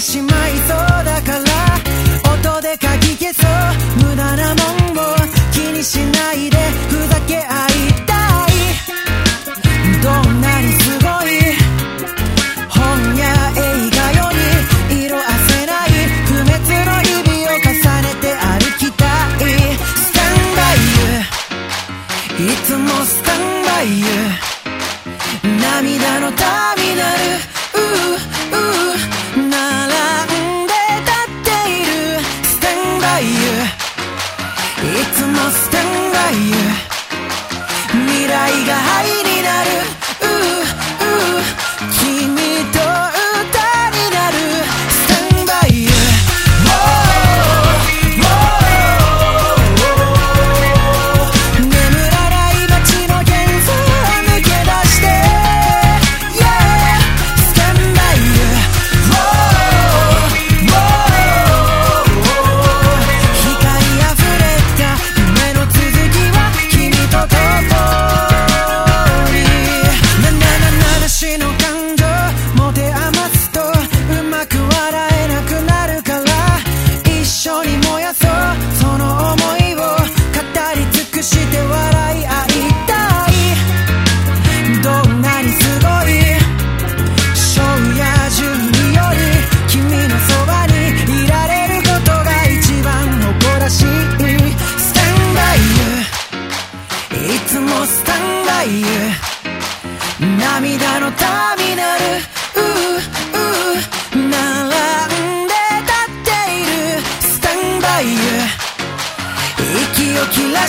しまいそうだから音でかき消そう無駄なもんを気にしないでふざけ合いたいどんなにすごい本や映画より色あせない不滅の指を重ねて歩きたいスタンバイいつもスタンバイ涙のターミナルううう並なな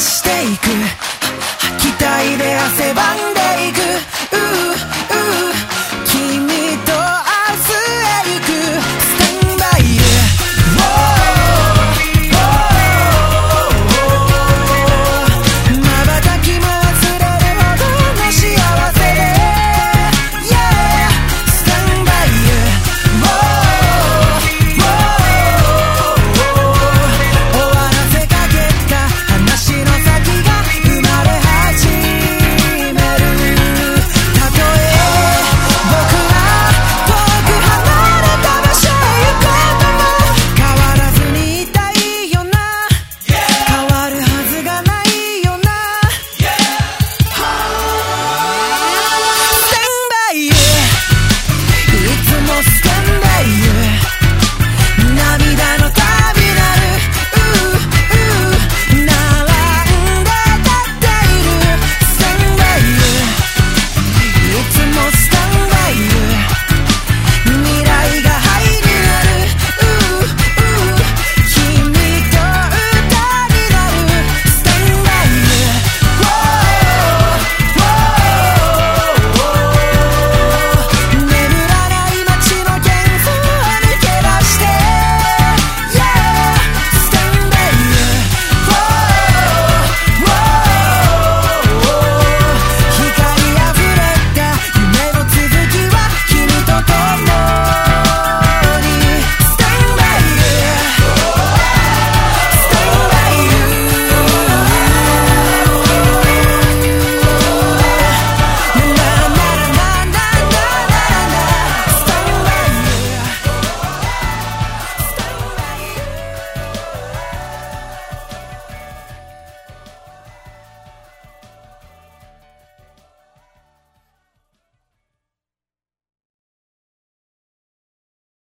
していく。期待で汗ばんで